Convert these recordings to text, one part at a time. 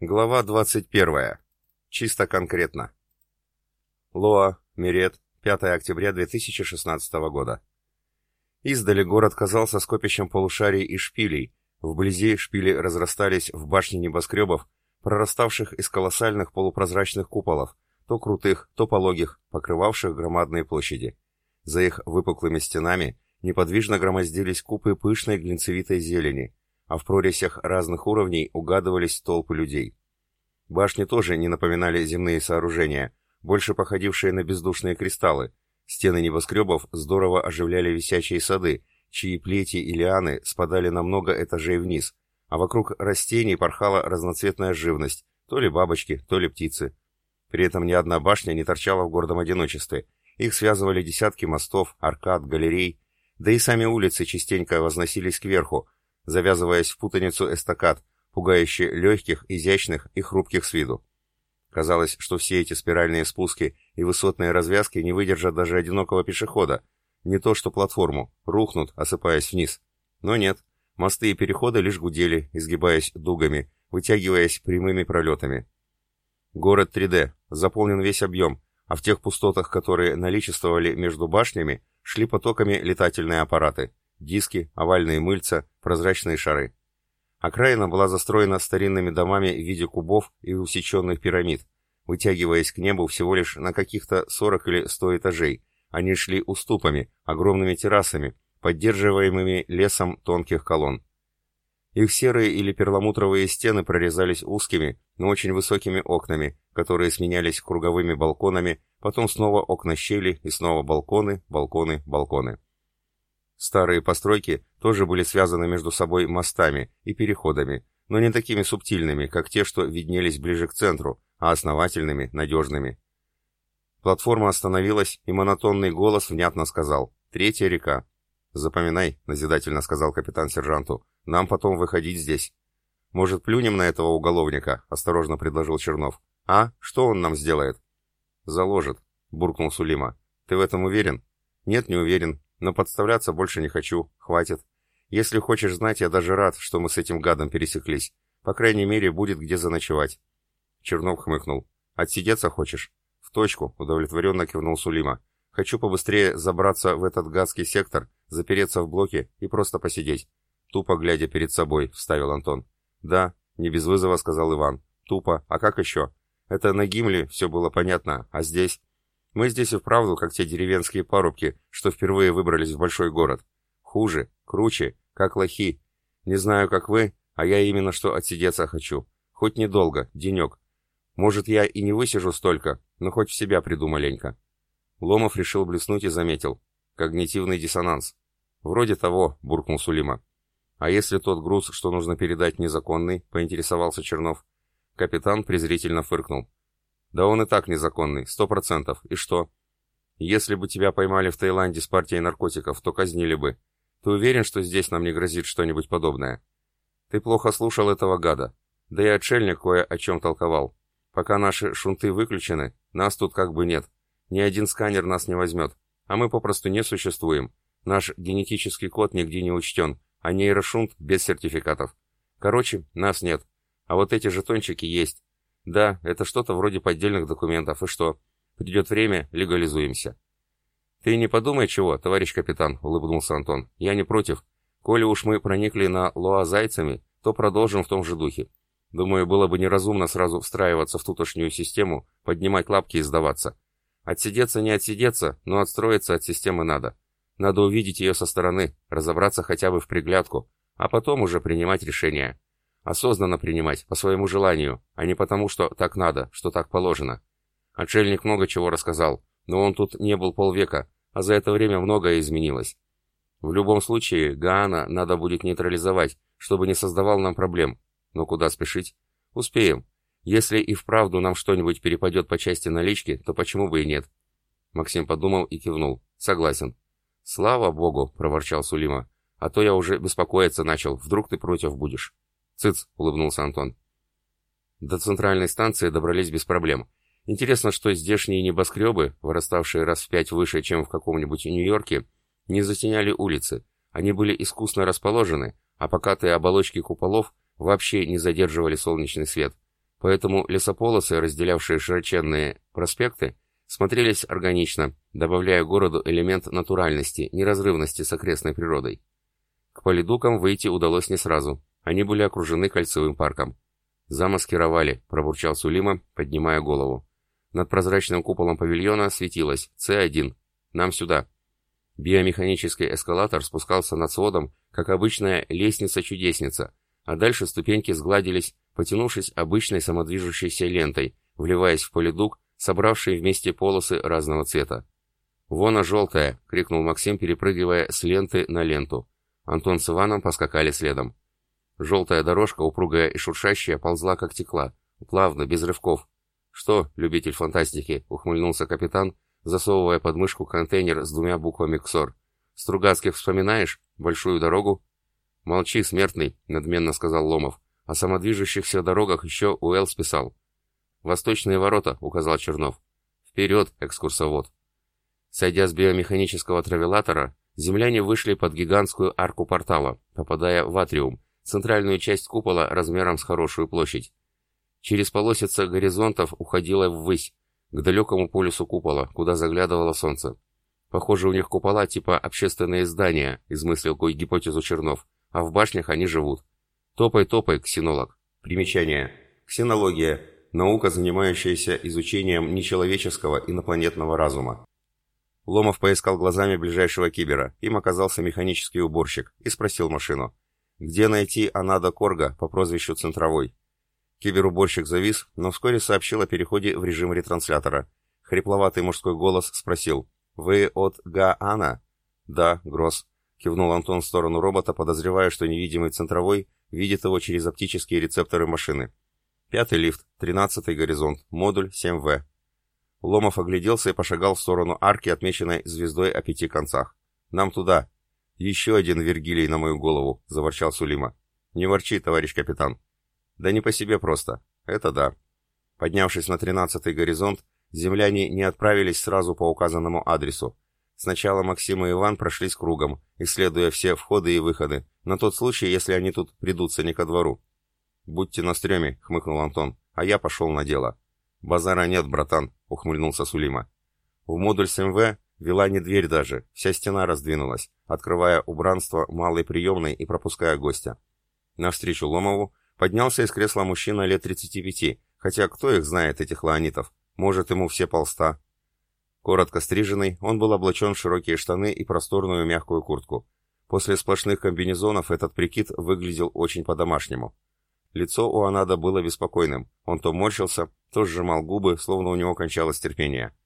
Глава 21. Чисто конкретно. Лоа, Мирет, 5 октября 2016 года. Издали город казался скопищем полушарий и шпилей, вблизи шпили разрастались в башни небоскребов, прораставших из колоссальных полупрозрачных куполов, то крутых, то пологих, покрывавших громадные площади. За их выпуклыми стенами неподвижно громоздились купы пышной глинцевитой зелени, а в прорезях разных уровней угадывались толпы людей. Башни тоже не напоминали земные сооружения, больше походившие на бездушные кристаллы. Стены небоскребов здорово оживляли висячие сады, чьи плети и лианы спадали на много этажей вниз, а вокруг растений порхала разноцветная живность, то ли бабочки, то ли птицы. При этом ни одна башня не торчала в гордом одиночестве. Их связывали десятки мостов, аркад, галерей, да и сами улицы частенько возносились кверху, завязываясь в путаницу эстакад, пугающе легких, изящных и хрупких с виду. Казалось, что все эти спиральные спуски и высотные развязки не выдержат даже одинокого пешехода, не то что платформу, рухнут, осыпаясь вниз. Но нет, мосты и переходы лишь гудели, изгибаясь дугами, вытягиваясь прямыми пролетами. Город 3D, заполнен весь объем, а в тех пустотах, которые наличествовали между башнями, шли потоками летательные аппараты, диски, овальные мыльца, прозрачные шары. Окраина была застроена старинными домами в виде кубов и усеченных пирамид, вытягиваясь к небу всего лишь на каких-то 40 или 100 этажей. Они шли уступами, огромными террасами, поддерживаемыми лесом тонких колонн. Их серые или перламутровые стены прорезались узкими, но очень высокими окнами, которые сменялись круговыми балконами, потом снова окна щели и снова балконы, балконы, балконы. Старые постройки тоже были связаны между собой мостами и переходами, но не такими субтильными, как те, что виднелись ближе к центру, а основательными, надежными. Платформа остановилась, и монотонный голос внятно сказал «Третья река». «Запоминай», — назидательно сказал капитан сержанту, — «нам потом выходить здесь». «Может, плюнем на этого уголовника?» — осторожно предложил Чернов. «А? Что он нам сделает?» «Заложит», — буркнул Сулима. «Ты в этом уверен?» «Нет, не уверен. Но подставляться больше не хочу, хватит. Если хочешь знать, я даже рад, что мы с этим гадом пересеклись. По крайней мере, будет где заночевать. Чернов хмыкнул. Отсидеться хочешь? В точку, удовлетворенно кивнул Сулима. Хочу побыстрее забраться в этот гадский сектор, запереться в блоке и просто посидеть. Тупо глядя перед собой, вставил Антон. Да, не без вызова сказал Иван. Тупо. А как еще? Это на Гимле все было понятно, а здесь... Мы здесь и вправду, как те деревенские парубки, что впервые выбрались в большой город. Хуже, круче, как лохи. Не знаю, как вы, а я именно что отсидеться хочу. Хоть недолго, денек. Может, я и не высижу столько, но хоть в себя приду маленько. Ломов решил блеснуть и заметил. Когнитивный диссонанс. Вроде того, буркнул Сулима. А если тот груз, что нужно передать, незаконный, поинтересовался Чернов. Капитан презрительно фыркнул. Да он и так незаконный, сто процентов. И что? Если бы тебя поймали в Таиланде с партией наркотиков, то казнили бы. Ты уверен, что здесь нам не грозит что-нибудь подобное? Ты плохо слушал этого гада. Да и отшельник кое о чем толковал. Пока наши шунты выключены, нас тут как бы нет. Ни один сканер нас не возьмет. А мы попросту не существуем. Наш генетический код нигде не учтен, а нейрошунт без сертификатов. Короче, нас нет. А вот эти жетончики есть. Да, это что-то вроде поддельных документов. И что? Придет время, легализуемся. Ты не подумай чего, товарищ капитан, улыбнулся Антон. Я не против. Коли уж мы проникли на Лоа зайцами, то продолжим в том же духе. Думаю, было бы неразумно сразу встраиваться в тутошнюю систему, поднимать лапки и сдаваться. Отсидеться не отсидеться, но отстроиться от системы надо. Надо увидеть ее со стороны, разобраться хотя бы в приглядку, а потом уже принимать решения. Осознанно принимать, по своему желанию, а не потому, что так надо, что так положено. Отшельник много чего рассказал, но он тут не был полвека, а за это время многое изменилось. В любом случае, Гаана надо будет нейтрализовать, чтобы не создавал нам проблем. Но куда спешить? Успеем. Если и вправду нам что-нибудь перепадет по части налички, то почему бы и нет? Максим подумал и кивнул. Согласен. Слава богу, проворчал Сулима. А то я уже беспокоиться начал, вдруг ты против будешь. «Цыц!» — улыбнулся Антон. До центральной станции добрались без проблем. Интересно, что здешние небоскребы, выраставшие раз в пять выше, чем в каком-нибудь Нью-Йорке, не затеняли улицы. Они были искусно расположены, а покатые оболочки куполов вообще не задерживали солнечный свет. поэтому лесополосы, разделявшие широченные проспекты, смотрелись органично, добавляя городу элемент натуральности, неразрывности с окрестной природой. К полидукам выйти удалось не сразу, они были окружены кольцевым парком. «Замаскировали», — пробурчал Сулима, поднимая голову. Над прозрачным куполом павильона светилось «С1». «Нам сюда». Биомеханический эскалатор спускался над сводом, как обычная лестница-чудесница, а дальше ступеньки сгладились, потянувшись обычной самодвижущейся лентой, вливаясь в полидук, собравшие вместе полосы разного цвета. «Вон она желтая!» — крикнул Максим, перепрыгивая с ленты на ленту. Антон с Иваном поскакали следом. Желтая дорожка, упругая и шуршащая, ползла как текла, плавно, без рывков. «Что, любитель фантастики?» — ухмыльнулся капитан, засовывая под мышку контейнер с двумя буквами «КСОР». «Стругацких вспоминаешь? Большую дорогу?» «Молчи, смертный», — надменно сказал Ломов. «О самодвижущихся дорогах еще Уэлл списал». «Восточные ворота», — указал Чернов. «Вперед, экскурсовод». Сойдя с биомеханического травелатора, земляне вышли под гигантскую арку портала, попадая в атриум, центральную часть купола размером с хорошую площадь. Через полосица горизонтов уходила ввысь, к далекому полюсу купола, куда заглядывало солнце. Похоже, у них купола типа общественные здания, измыслил кой гипотезу Чернов, а в башнях они живут. Топай-топай, ксенолог. Примечание. Ксенология. Наука, занимающаяся изучением нечеловеческого инопланетного разума. Ломов поискал глазами ближайшего кибера. Им оказался механический уборщик и спросил машину. «Где найти Анада Корга по прозвищу Центровой?» Киберуборщик завис, но вскоре сообщил о переходе в режим ретранслятора. Хрипловатый мужской голос спросил. «Вы от Гаана?» «Да, Гросс», — кивнул Антон в сторону робота, подозревая, что невидимый центровой видит его через оптические рецепторы машины. «Пятый лифт, тринадцатый горизонт, модуль 7В». Ломов огляделся и пошагал в сторону арки, отмеченной звездой о пяти концах. «Нам туда!» «Еще один Вергилий на мою голову!» — заворчал Сулима. «Не ворчи, товарищ капитан!» Да не по себе просто. Это да. Поднявшись на тринадцатый горизонт, земляне не отправились сразу по указанному адресу. Сначала Максим и Иван прошлись кругом, исследуя все входы и выходы, на тот случай, если они тут придутся не ко двору. «Будьте на стреме», — хмыкнул Антон, — «а я пошел на дело». «Базара нет, братан», — ухмыльнулся Сулима. В модуль СМВ вела не дверь даже, вся стена раздвинулась, открывая убранство малой приемной и пропуская гостя. Навстречу Ломову Поднялся из кресла мужчина лет 35, хотя кто их знает, этих лаонитов? Может, ему все полста. Коротко стриженный, он был облачен в широкие штаны и просторную мягкую куртку. После сплошных комбинезонов этот прикид выглядел очень по-домашнему. Лицо у Анада было беспокойным. Он то морщился, то сжимал губы, словно у него кончалось терпение.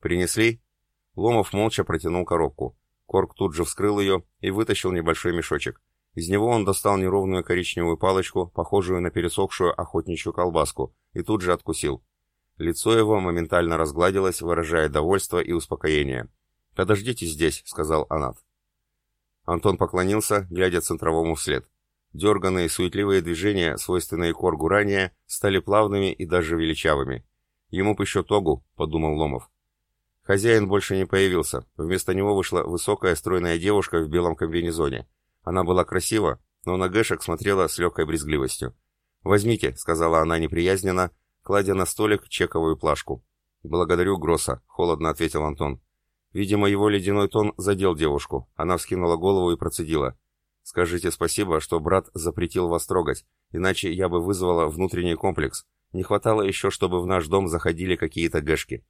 «Принесли?» Ломов молча протянул коробку. Корк тут же вскрыл ее и вытащил небольшой мешочек. Из него он достал неровную коричневую палочку, похожую на пересохшую охотничью колбаску, и тут же откусил. Лицо его моментально разгладилось, выражая довольство и успокоение. «Подождите здесь», — сказал Анат. Антон поклонился, глядя центровому вслед. Дерганные, суетливые движения, свойственные Коргу ранее, стали плавными и даже величавыми. «Ему бы еще тогу», — подумал Ломов. Хозяин больше не появился. Вместо него вышла высокая стройная девушка в белом комбинезоне. Она была красива, но на Гэшек смотрела с легкой брезгливостью. «Возьмите», — сказала она неприязненно, кладя на столик чековую плашку. «Благодарю, Гросса», — холодно ответил Антон. Видимо, его ледяной тон задел девушку. Она вскинула голову и процедила. «Скажите спасибо, что брат запретил вас трогать, иначе я бы вызвала внутренний комплекс. Не хватало еще, чтобы в наш дом заходили какие-то гэшки».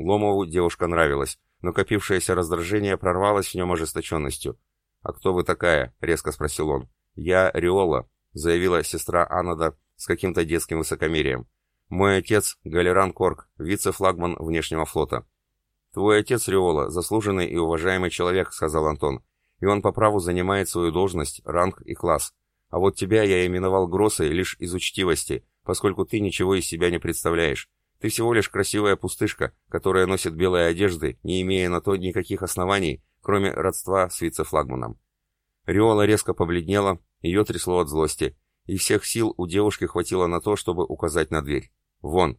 Ломову девушка нравилась, но копившееся раздражение прорвалось в нем ожесточенностью. «А кто вы такая?» — резко спросил он. «Я Риола», — заявила сестра Анада с каким-то детским высокомерием. «Мой отец — Галеран Корк, вице-флагман внешнего флота». «Твой отец, Риола, заслуженный и уважаемый человек», — сказал Антон. «И он по праву занимает свою должность, ранг и класс. А вот тебя я именовал Гроссой лишь из учтивости, поскольку ты ничего из себя не представляешь. Ты всего лишь красивая пустышка, которая носит белые одежды, не имея на то никаких оснований, кроме родства с вице-флагманом. Риола резко побледнела, ее трясло от злости, и всех сил у девушки хватило на то, чтобы указать на дверь. «Вон!»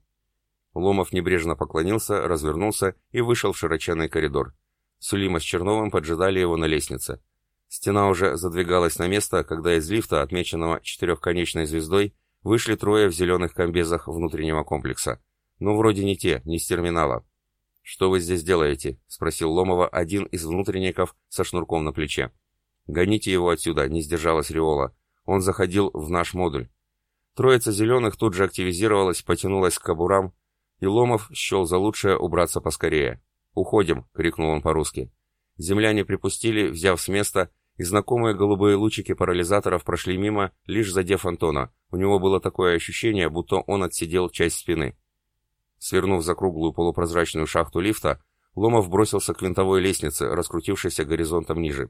Ломов небрежно поклонился, развернулся и вышел в широченный коридор. Сулима с Черновым поджидали его на лестнице. Стена уже задвигалась на место, когда из лифта, отмеченного четырехконечной звездой, вышли трое в зеленых комбезах внутреннего комплекса. Ну, вроде не те, не с терминала. «Что вы здесь делаете?» — спросил Ломова один из внутренников со шнурком на плече. «Гоните его отсюда», — не сдержалась Риола. «Он заходил в наш модуль». Троица зеленых тут же активизировалась, потянулась к кобурам, и Ломов счел за лучшее убраться поскорее. «Уходим!» — крикнул он по-русски. Земляне припустили, взяв с места, и знакомые голубые лучики парализаторов прошли мимо, лишь задев Антона. У него было такое ощущение, будто он отсидел часть спины. Свернув за круглую полупрозрачную шахту лифта, Ломов бросился к винтовой лестнице, раскрутившейся горизонтом ниже.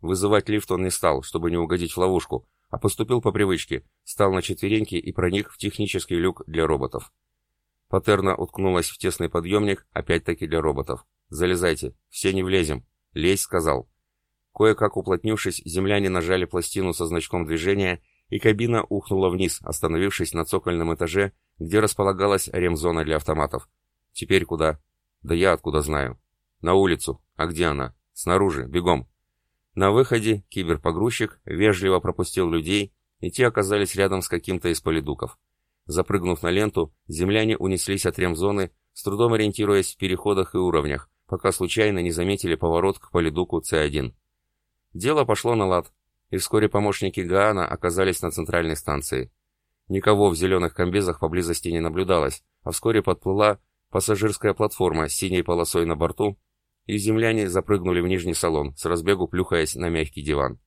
Вызывать лифт он не стал, чтобы не угодить в ловушку, а поступил по привычке, стал на четвереньки и проник в технический люк для роботов. Патерна уткнулась в тесный подъемник, опять-таки для роботов. «Залезайте, все не влезем». «Лезь», — сказал. Кое-как уплотнившись, земляне нажали пластину со значком движения, и кабина ухнула вниз, остановившись на цокольном этаже, где располагалась ремзона для автоматов. Теперь куда? Да я откуда знаю. На улицу. А где она? Снаружи. Бегом. На выходе киберпогрузчик вежливо пропустил людей, и те оказались рядом с каким-то из полидуков. Запрыгнув на ленту, земляне унеслись от ремзоны, с трудом ориентируясь в переходах и уровнях, пока случайно не заметили поворот к полидуку С1. Дело пошло на лад, и вскоре помощники Гаана оказались на центральной станции. Никого в зеленых комбезах поблизости не наблюдалось, а вскоре подплыла пассажирская платформа с синей полосой на борту, и земляне запрыгнули в нижний салон, с разбегу плюхаясь на мягкий диван.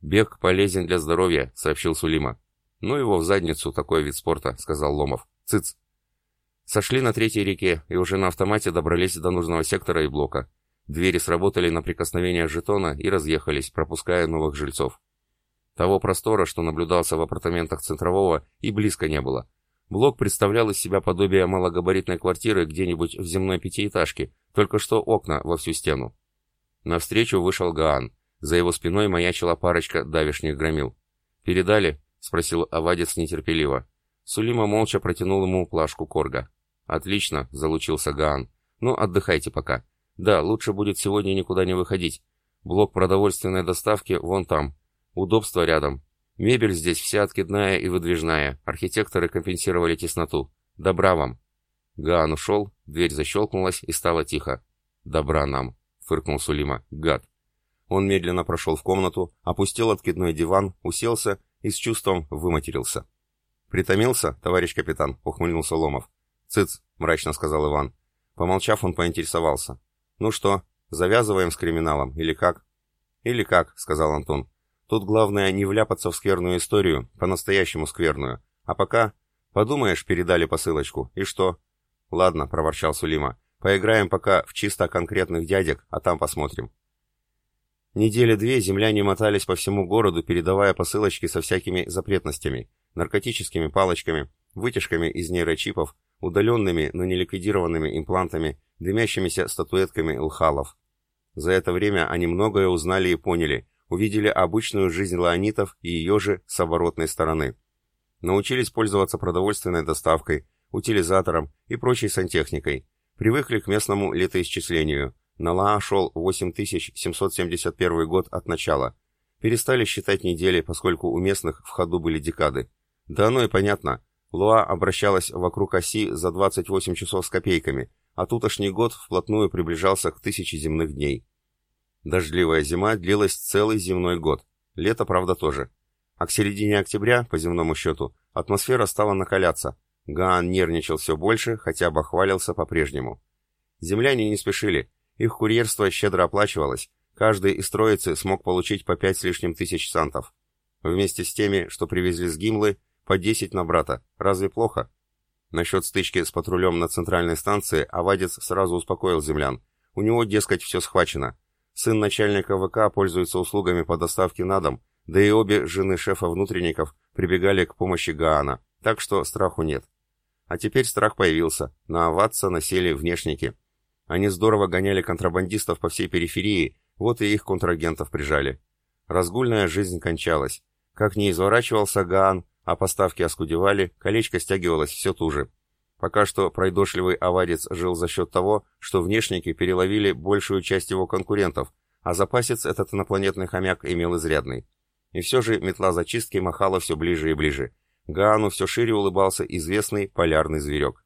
«Бег полезен для здоровья», — сообщил Сулима. «Ну его в задницу, такой вид спорта», — сказал Ломов. «Цыц». Сошли на третьей реке и уже на автомате добрались до нужного сектора и блока. Двери сработали на прикосновение жетона и разъехались, пропуская новых жильцов. Того простора, что наблюдался в апартаментах Центрового, и близко не было. Блок представлял из себя подобие малогабаритной квартиры где-нибудь в земной пятиэтажке, только что окна во всю стену. Навстречу вышел Гаан. За его спиной маячила парочка давишних громил. «Передали?» — спросил Авадец нетерпеливо. Сулима молча протянул ему плашку корга. «Отлично», — залучился Гаан. «Ну, отдыхайте пока. Да, лучше будет сегодня никуда не выходить. Блок продовольственной доставки вон там. Удобство рядом. Мебель здесь вся откидная и выдвижная. Архитекторы компенсировали тесноту. Добра вам. Гаан ушел, дверь защелкнулась и стало тихо. Добра нам, фыркнул Сулима. Гад. Он медленно прошел в комнату, опустил откидной диван, уселся и с чувством выматерился. «Притомился, товарищ капитан?» — ухмыльнулся Ломов. «Цыц», — мрачно сказал Иван. Помолчав, он поинтересовался. «Ну что, завязываем с криминалом, или как?» «Или как», — сказал Антон. Тут главное не вляпаться в скверную историю, по-настоящему скверную. А пока... Подумаешь, передали посылочку. И что? Ладно, проворчал Сулима. Поиграем пока в чисто конкретных дядек, а там посмотрим. Недели две земляне мотались по всему городу, передавая посылочки со всякими запретностями, наркотическими палочками, вытяжками из нейрочипов, удаленными, но не ликвидированными имплантами, дымящимися статуэтками лхалов. За это время они многое узнали и поняли, увидели обычную жизнь лаонитов и ее же с оборотной стороны. Научились пользоваться продовольственной доставкой, утилизатором и прочей сантехникой. Привыкли к местному летоисчислению. На Лаа шел 8771 год от начала. Перестали считать недели, поскольку у местных в ходу были декады. Да оно и понятно. Луа обращалась вокруг оси за 28 часов с копейками, а тутошний год вплотную приближался к тысяче земных дней. Дождливая зима длилась целый земной год. Лето, правда, тоже. А к середине октября, по земному счету, атмосфера стала накаляться. Гаан нервничал все больше, хотя бы хвалился по-прежнему. Земляне не спешили. Их курьерство щедро оплачивалось. Каждый из троицы смог получить по пять с лишним тысяч сантов. Вместе с теми, что привезли с Гимлы, по десять на брата. Разве плохо? Насчет стычки с патрулем на центральной станции Авадец сразу успокоил землян. У него, дескать, все схвачено. Сын начальника ВК пользуется услугами по доставке на дом, да и обе жены шефа внутренников прибегали к помощи Гаана, так что страху нет. А теперь страх появился, на Аватца насели внешники. Они здорово гоняли контрабандистов по всей периферии, вот и их контрагентов прижали. Разгульная жизнь кончалась. Как не изворачивался Гаан, а поставки оскудевали, колечко стягивалось все туже. Пока что пройдошливый аварец жил за счет того, что внешники переловили большую часть его конкурентов, а запасец этот инопланетный хомяк имел изрядный. И все же метла зачистки махала все ближе и ближе. Гаану все шире улыбался известный полярный зверек.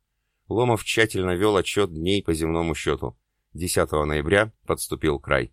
Ломов тщательно вел отчет дней по земному счету. 10 ноября подступил край.